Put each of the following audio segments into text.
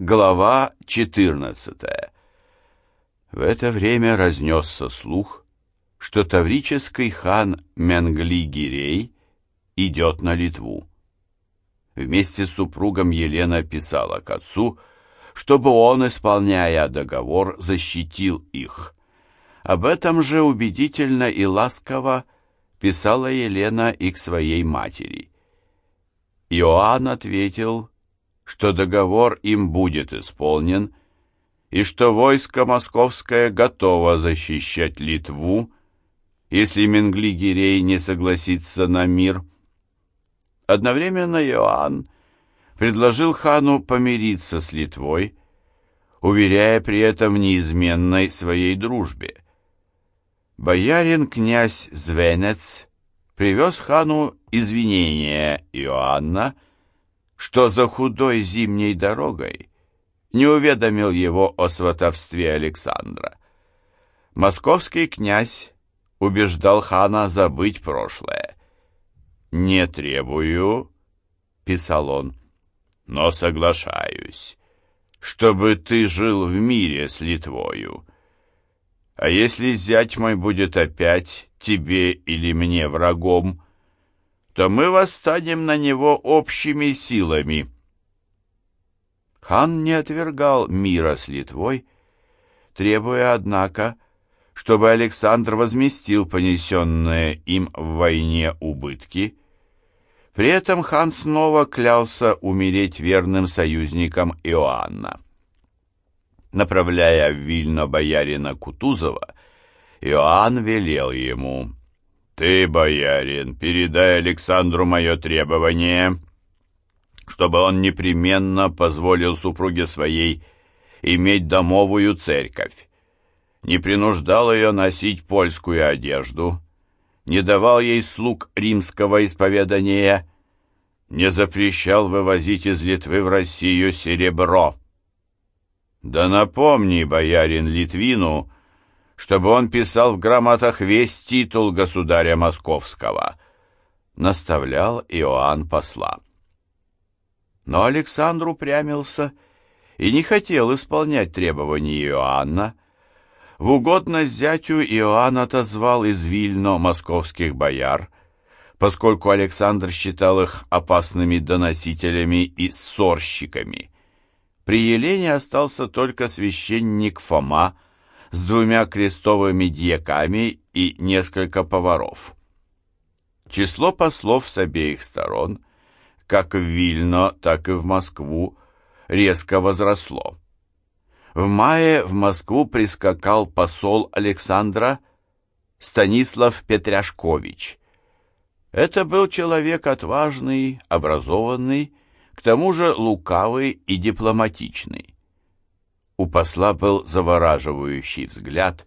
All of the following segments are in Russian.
Глава 14 В это время разнесся слух, что таврический хан Менгли-Гирей идет на Литву. Вместе с супругом Елена писала к отцу, чтобы он, исполняя договор, защитил их. Об этом же убедительно и ласково писала Елена и к своей матери. Иоанн ответил, что договор им будет исполнен и что войско московское готово защищать Литву, если Менгли-Гирей не согласится на мир. Одновременно Иоанн предложил хану помириться с Литвой, уверяя при этом в неизменной своей дружбе. Боярин-князь Звенец привез хану извинения Иоанна, что за худой зимней дорогой не уведомил его о сватовстве Александра. Московский князь убеждал хана забыть прошлое. «Не требую», — писал он, — «но соглашаюсь, чтобы ты жил в мире с Литвою. А если зять мой будет опять тебе или мне врагом, то мы восстанем на него общими силами. Хан не отвергал мира с Литвой, требуя, однако, чтобы Александр возместил понесенные им в войне убытки. При этом хан снова клялся умереть верным союзником Иоанна. Направляя в Вильно боярина Кутузова, Иоанн велел ему «Ты, боярин, передай Александру мое требование, чтобы он непременно позволил супруге своей иметь домовую церковь, не принуждал ее носить польскую одежду, не давал ей слуг римского исповедания, не запрещал вывозить из Литвы в Россию серебро. Да напомни, боярин Литвину, чтобы он писал в грамотах весь титул государя московского, наставлял Иоанн посла. Но Александр упрямился и не хотел исполнять требования Иоанна. В угодность зятю Иоанн отозвал из Вильно московских бояр, поскольку Александр считал их опасными доносителями и ссорщиками. При Елене остался только священник Фома, с двумя крестовыми дьяками и несколько поваров. Число послов с обеих сторон, как в Вильно, так и в Москву, резко возросло. В мае в Москву прискакал посол Александра Станислав Петряшкович. Это был человек отважный, образованный, к тому же лукавый и дипломатичный. У посла был завораживающий взгляд,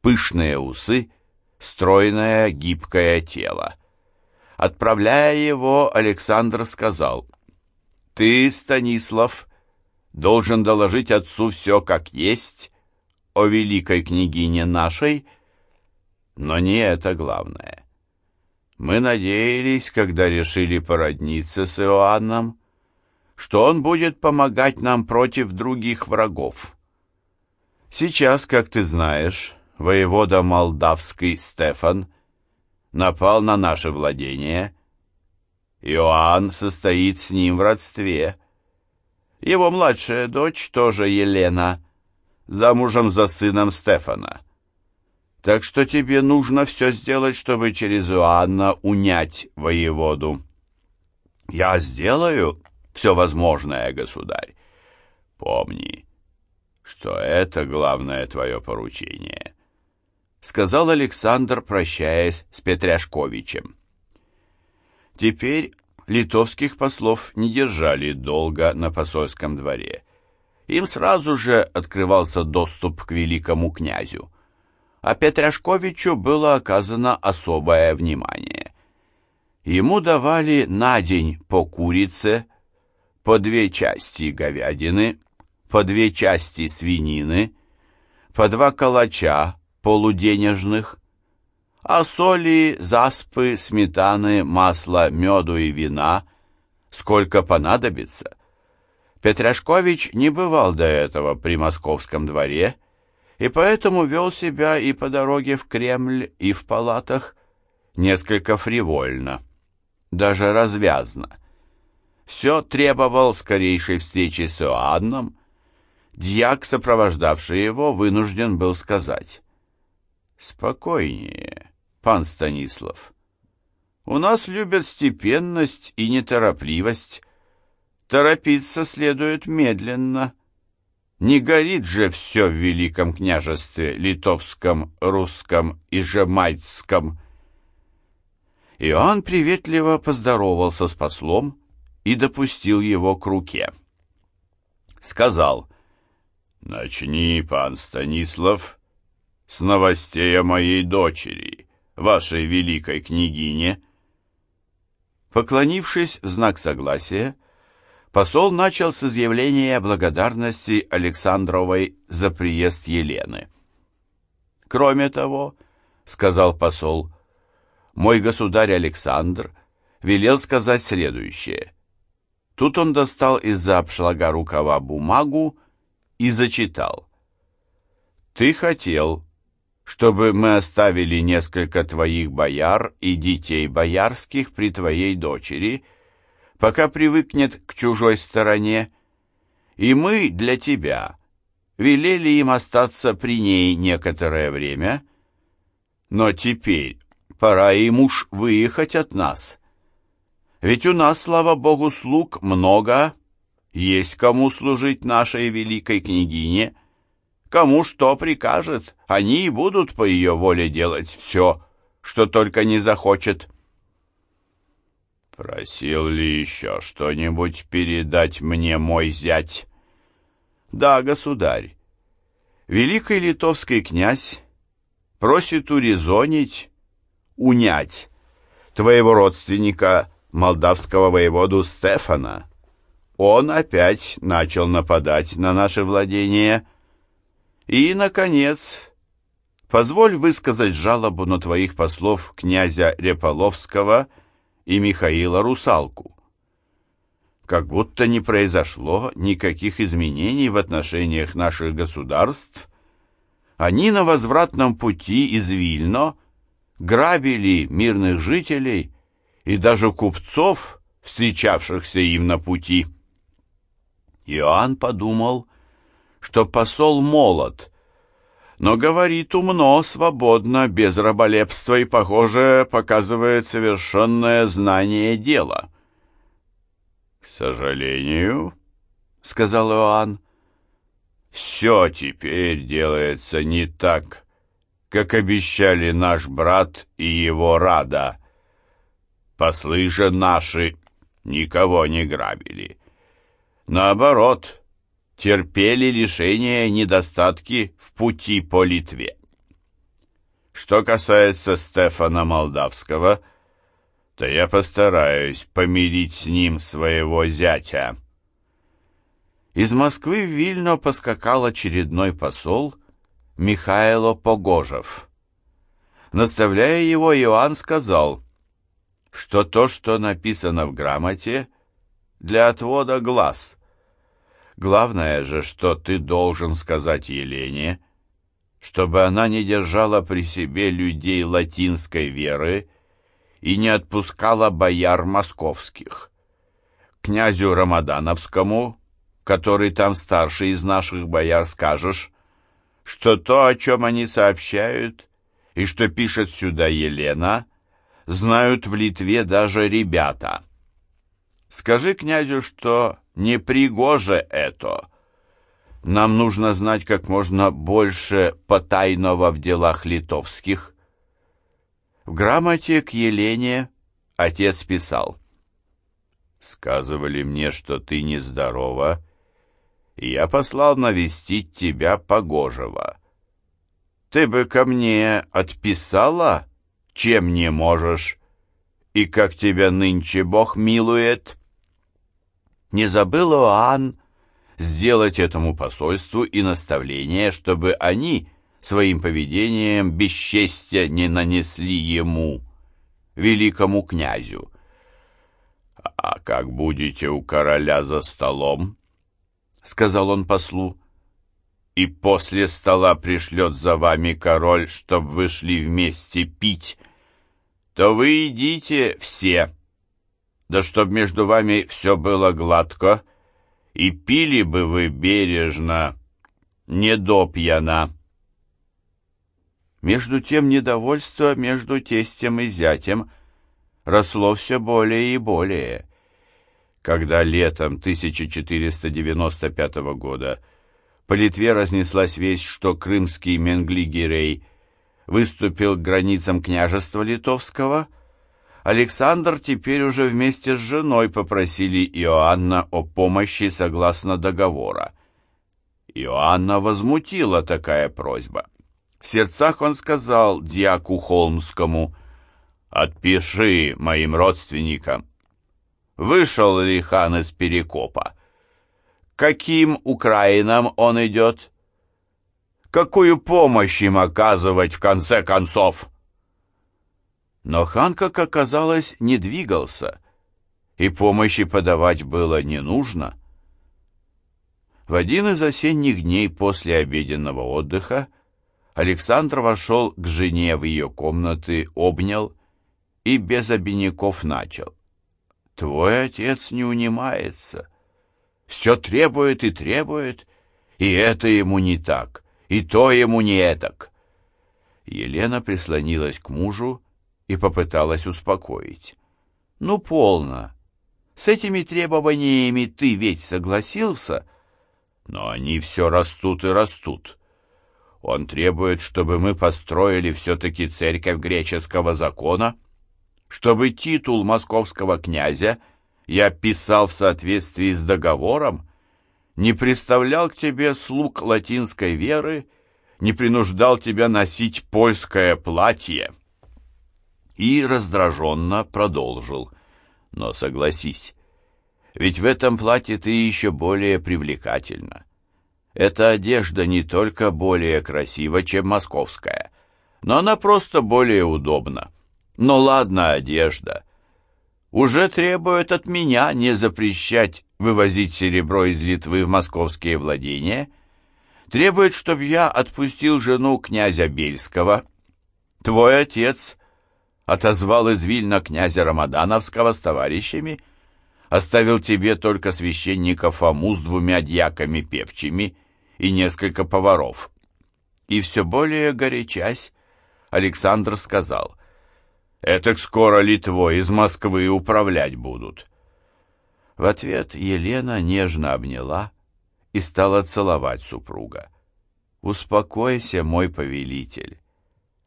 пышные усы, стройное гибкое тело. Отправляя его, Александр сказал, «Ты, Станислав, должен доложить отцу все как есть о великой княгине нашей, но не это главное. Мы надеялись, когда решили породниться с Иоанном, что он будет помогать нам против других врагов. Сейчас, как ты знаешь, воевода молдавский Стефан напал на наше владение. Иоанн состоит с ним в родстве. Его младшая дочь, тоже Елена, замужем за сыном Стефана. Так что тебе нужно все сделать, чтобы через Иоанна унять воеводу. Я сделаю, все возможное, государь. Помни, что это главное твое поручение, сказал Александр, прощаясь с Петряшковичем. Теперь литовских послов не держали долго на посольском дворе. Им сразу же открывался доступ к великому князю, а Петряшковичу было оказано особое внимание. Ему давали на день по курице, по две части говядины, по две части свинины, по два калача полуденежных, а соли, заспы, сметаны, масла, меду и вина, сколько понадобится. Петряшкович не бывал до этого при московском дворе и поэтому вел себя и по дороге в Кремль, и в палатах несколько фривольно, даже развязно. Все требовал скорейшей встречи с Иоанном. Дьяк, сопровождавший его, вынужден был сказать «Спокойнее, пан Станислав. У нас любят степенность и неторопливость. Торопиться следует медленно». Не горит же все в Великом княжестве литовском, русском и жемайцком. Иоанн приветливо поздоровался с послом и допустил его к руке. Сказал, «Начни, пан Станислав, с новостей о моей дочери, вашей великой княгине». Поклонившись в знак согласия, посол начал с изъявления благодарности Александровой за приезд Елены. «Кроме того, — сказал посол, — мой государь Александр велел сказать следующее. Тут он достал из-за обшлага рукава бумагу и зачитал. «Ты хотел, чтобы мы оставили несколько твоих бояр и детей боярских при твоей дочери, — пока привыкнет к чужой стороне, и мы для тебя велели им остаться при ней некоторое время, но теперь пора им уж выехать от нас. Ведь у нас, слава богу, слуг много, есть кому служить нашей великой княгине, кому что прикажет, они и будут по ее воле делать все, что только не захочет. «Просил ли еще что-нибудь передать мне мой зять?» «Да, государь. Великий литовский князь просит урезонить, унять твоего родственника, молдавского воеводу Стефана. Он опять начал нападать на наше владение. И, наконец, позволь высказать жалобу на твоих послов князя Реполовского — и Михаила Русалку. Как будто не произошло никаких изменений в отношениях наших государств. Они на возвратном пути из Вильно грабили мирных жителей и даже купцов, встречавшихся им на пути. Иоанн подумал, что посол молод, но говорит умно, свободно, без раболепства и, похоже, показывает совершенное знание дела. «К сожалению», — сказал Иоанн, — «все теперь делается не так, как обещали наш брат и его рада. Послы же наши никого не грабили. Наоборот, — терпели лишения и недостатки в пути по Литве. Что касается Стефана Молдавского, то я постараюсь помирить с ним своего зятя. Из Москвы в Вильно поскакал очередной посол Михайло Погожев. Наставляя его, Иоанн сказал, что то, что написано в грамоте, для отвода глаз — Главное же, что ты должен сказать Елене, чтобы она не держала при себе людей латинской веры и не отпускала бояр московских. Князю Рамадановскому, который там старший из наших бояр, скажешь, что то, о чем они сообщают, и что пишет сюда Елена, знают в Литве даже ребята. Скажи князю, что не пригоже это. Нам нужно знать как можно больше потайного в делах литовских. В грамоте к Елене отец писал. «Сказывали мне, что ты нездорова, и я послал навестить тебя Погожего. Ты бы ко мне отписала, чем не можешь, и как тебя нынче Бог милует?» не забыл Иоанн сделать этому посольству и наставление, чтобы они своим поведением бесчестия не нанесли ему, великому князю. А как будете у короля за столом, — сказал он послу, — «и после стола пришлет за вами король, чтоб вы шли вместе пить, то вы идите все, да чтоб между вами все было гладко, и пили бы вы бережно, не допьяна». Между тем недовольство между тестем и зятем росло все более и более. Когда летом 1495 года по Литве разнеслась весть, что крымский Менгли-Гирей выступил к границам княжества литовского, Александр теперь уже вместе с женой попросили Иоанна о помощи согласно договора. Иоанна возмутила такая просьба. В сердцах он сказал дьяку Холмскому, «Отпиши моим родственникам». Вышел ли хан из Перекопа? Каким Украинам он идет? Какую помощь им оказывать в конце концов? Но хан, как оказалось, не двигался, и помощи подавать было не нужно. В один из осенних дней после обеденного отдыха Александр вошел к жене в ее комнаты, обнял и без обиняков начал. «Твой отец не унимается. Все требует и требует, и это ему не так, и то ему не этак». Елена прислонилась к мужу и попыталась успокоить. «Ну, полно. С этими требованиями ты ведь согласился?» «Но они все растут и растут». Он требует, чтобы мы построили все-таки церковь греческого закона, чтобы титул московского князя я писал в соответствии с договором, не представлял к тебе слуг латинской веры, не принуждал тебя носить польское платье. И раздраженно продолжил. Но согласись, ведь в этом платье ты еще более привлекательна. Эта одежда не только более красива, чем московская, но она просто более удобна. Но ладно одежда. Уже требует от меня не запрещать вывозить серебро из Литвы в московские владения. Требует, чтобы я отпустил жену князя Бельского. Твой отец отозвал из Вильна князя Рамадановского с товарищами, оставил тебе только священника Фому с двумя дьяками певчими и несколько поваров. И все более горячась, Александр сказал, «Этак скоро Литвой из Москвы управлять будут». В ответ Елена нежно обняла и стала целовать супруга. «Успокойся, мой повелитель.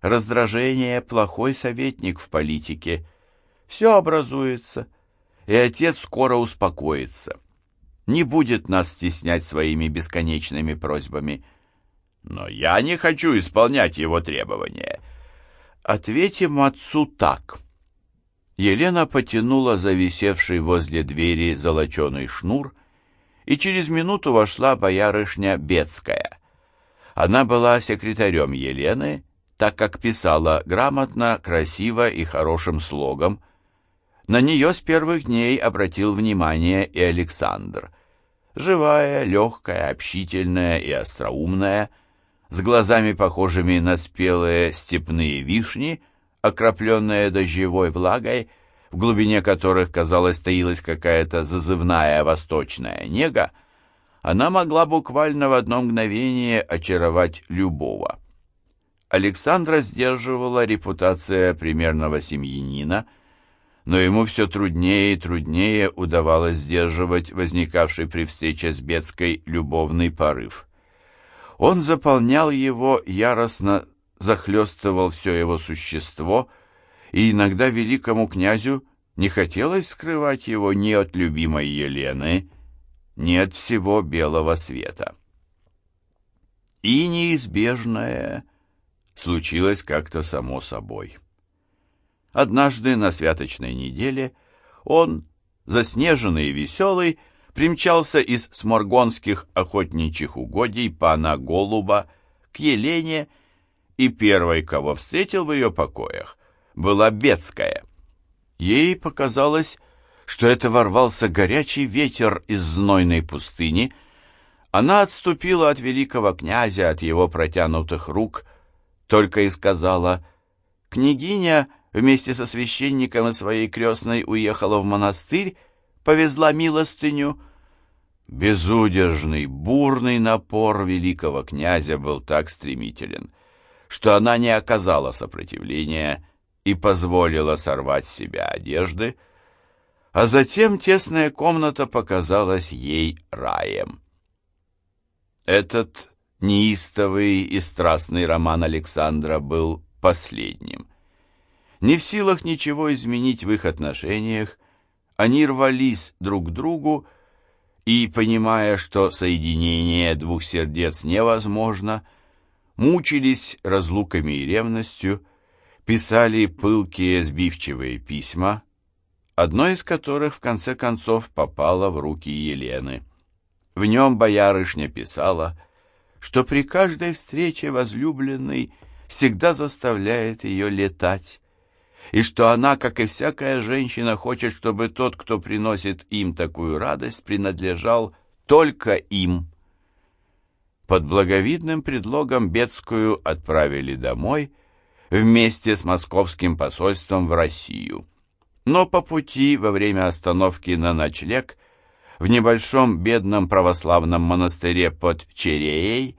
Раздражение — плохой советник в политике. Все образуется, и отец скоро успокоится не будет нас стеснять своими бесконечными просьбами. Но я не хочу исполнять его требования. Ответим отцу так. Елена потянула зависевший возле двери золоченый шнур, и через минуту вошла боярышня Бецкая. Она была секретарем Елены, так как писала грамотно, красиво и хорошим слогом, на нее с первых дней обратил внимание и Александр. Живая, легкая, общительная и остроумная, с глазами похожими на спелые степные вишни, окропленные дождевой влагой, в глубине которых, казалось, таилась какая-то зазывная восточная нега, она могла буквально в одно мгновение очаровать любого. Александра сдерживала репутация примерного семьянина – но ему все труднее и труднее удавалось сдерживать возникавший при встрече с Бецкой любовный порыв. Он заполнял его, яростно захлестывал все его существо, и иногда великому князю не хотелось скрывать его ни от любимой Елены, ни от всего белого света. И неизбежное случилось как-то само собой. Однажды на святочной неделе он, заснеженный и веселый, примчался из сморгонских охотничьих угодий пана Голуба к Елене, и первой, кого встретил в ее покоях, была Бецкая. Ей показалось, что это ворвался горячий ветер из знойной пустыни, Она отступила от великого князя, от его протянутых рук, только и сказала, «Княгиня вместе со священником и своей крестной уехала в монастырь, повезла милостыню». Безудержный, бурный напор великого князя был так стремителен, что она не оказала сопротивления и позволила сорвать с себя одежды, а затем тесная комната показалась ей раем. Этот неистовый и страстный роман Александра был последним. Не в силах ничего изменить в их отношениях, они рвались друг к другу, и, понимая, что соединение двух сердец невозможно, мучились разлуками и ревностью, писали пылкие сбивчивые письма, одно из которых в конце концов попало в руки Елены. В нем боярышня писала, что при каждой встрече возлюбленный всегда заставляет ее летать, и что она, как и всякая женщина, хочет, чтобы тот, кто приносит им такую радость, принадлежал только им. Под благовидным предлогом Бетскую отправили домой вместе с московским посольством в Россию. Но по пути, во время остановки на ночлег, в небольшом бедном православном монастыре под Череей,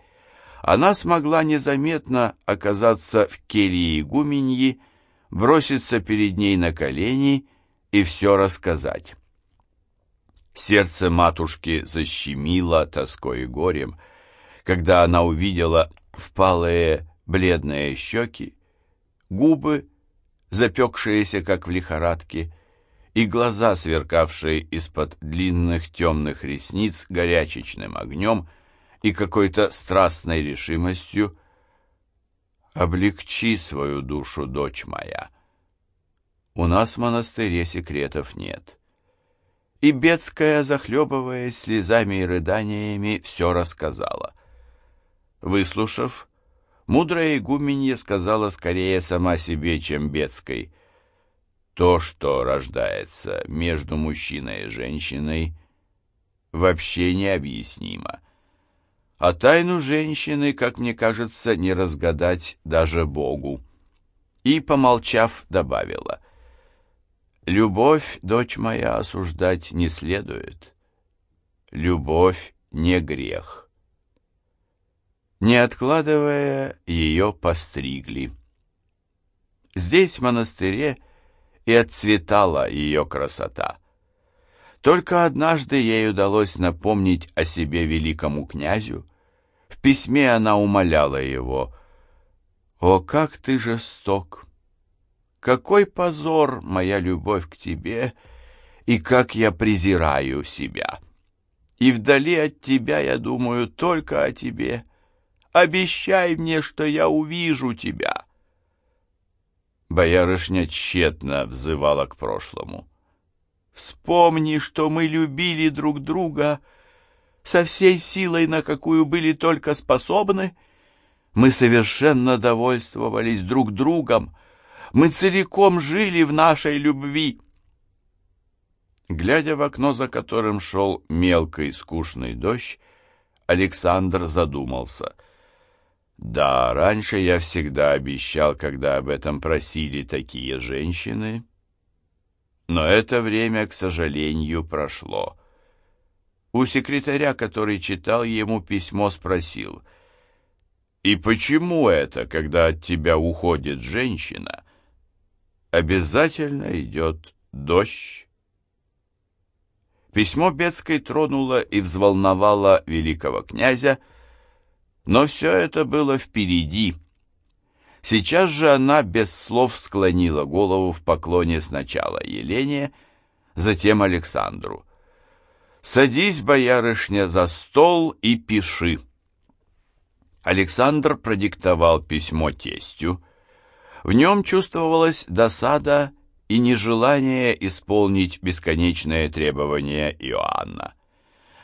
она смогла незаметно оказаться в келье игуменьи, броситься перед ней на колени и все рассказать. Сердце матушки защемило тоской и горем, когда она увидела впалые бледные щеки, губы, запекшиеся, как в лихорадке, и глаза, сверкавшие из-под длинных темных ресниц горячечным огнем и какой-то страстной решимостью, облегчи свою душу, дочь моя. У нас в монастыре секретов нет. И Бецкая, захлебываясь слезами и рыданиями, все рассказала. Выслушав, мудрая игуменья сказала скорее сама себе, чем Бецкой. То, что рождается между мужчиной и женщиной, вообще необъяснимо а тайну женщины, как мне кажется, не разгадать даже Богу. И, помолчав, добавила, «Любовь, дочь моя, осуждать не следует. Любовь не грех». Не откладывая, ее постригли. Здесь, в монастыре, и отцветала ее красота. Только однажды ей удалось напомнить о себе великому князю, в письме она умоляла его. «О, как ты жесток! Какой позор, моя любовь к тебе, и как я презираю себя! И вдали от тебя я думаю только о тебе. Обещай мне, что я увижу тебя!» Боярышня тщетно взывала к прошлому. «Вспомни, что мы любили друг друга», со всей силой, на какую были только способны. Мы совершенно довольствовались друг другом. Мы целиком жили в нашей любви. Глядя в окно, за которым шел мелкий скучный дождь, Александр задумался. Да, раньше я всегда обещал, когда об этом просили такие женщины. Но это время, к сожалению, прошло. У секретаря, который читал ему письмо, спросил, «И почему это, когда от тебя уходит женщина, обязательно идет дождь?» Письмо Бецкой тронуло и взволновало великого князя, но все это было впереди. Сейчас же она без слов склонила голову в поклоне сначала Елене, затем Александру. «Садись, боярышня, за стол и пиши». Александр продиктовал письмо тестю. В нем чувствовалась досада и нежелание исполнить бесконечные требования Иоанна.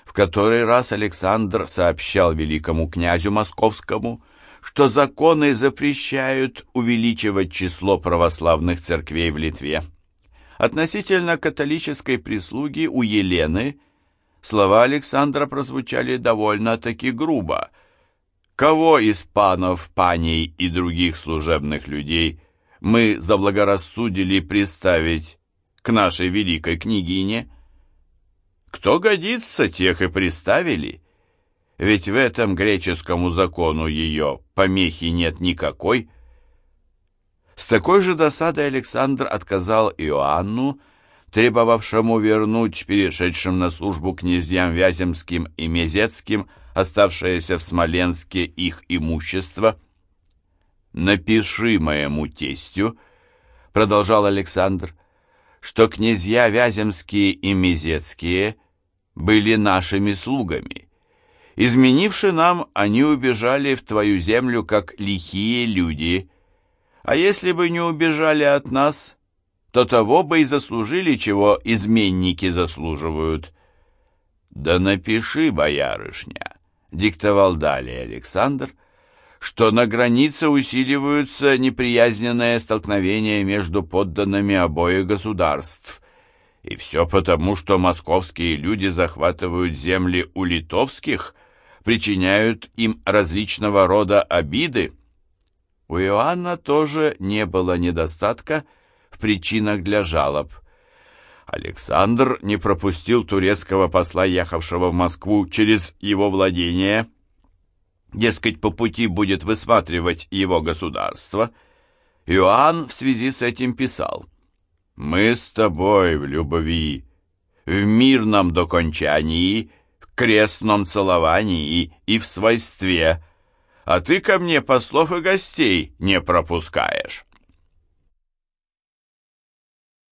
В который раз Александр сообщал великому князю московскому, что законы запрещают увеличивать число православных церквей в Литве. Относительно католической прислуги у Елены – слова Александра прозвучали довольно-таки грубо. Кого из панов, паней и других служебных людей мы заблагорассудили приставить к нашей великой княгине? Кто годится, тех и приставили. Ведь в этом греческому закону ее помехи нет никакой. С такой же досадой Александр отказал Иоанну, требовавшему вернуть перешедшим на службу князьям Вяземским и Мезецким оставшееся в Смоленске их имущество. «Напиши моему тестю», — продолжал Александр, что князья Вяземские и Мезецкие были нашими слугами. Изменивши нам, они убежали в твою землю, как лихие люди. А если бы не убежали от нас, то того бы и заслужили, чего изменники заслуживают. Да напиши, боярышня, диктовал далее Александр, что на границе усиливаются неприязненные столкновения между подданными обоих государств. И все потому, что московские люди захватывают земли у литовских, причиняют им различного рода обиды. У Иоанна тоже не было недостатка в причинах для жалоб – Александр не пропустил турецкого посла, ехавшего в Москву через его владение. Дескать, по пути будет высматривать его государство. Иоанн в связи с этим писал. «Мы с тобой в любви, в мирном докончании, в крестном целовании и в свойстве, а ты ко мне послов и гостей не пропускаешь».